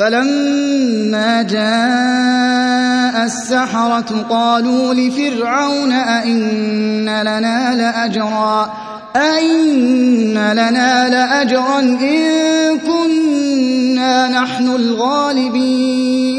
فَلَمَّا جَاءَ السَّحَرَةُ قَالُوا لِفِرْعَوْنَ أَئِنَّ لَنَا لَأَجْرًا إِن كُنَّا نَحْنُ الْغَالِبِينَ.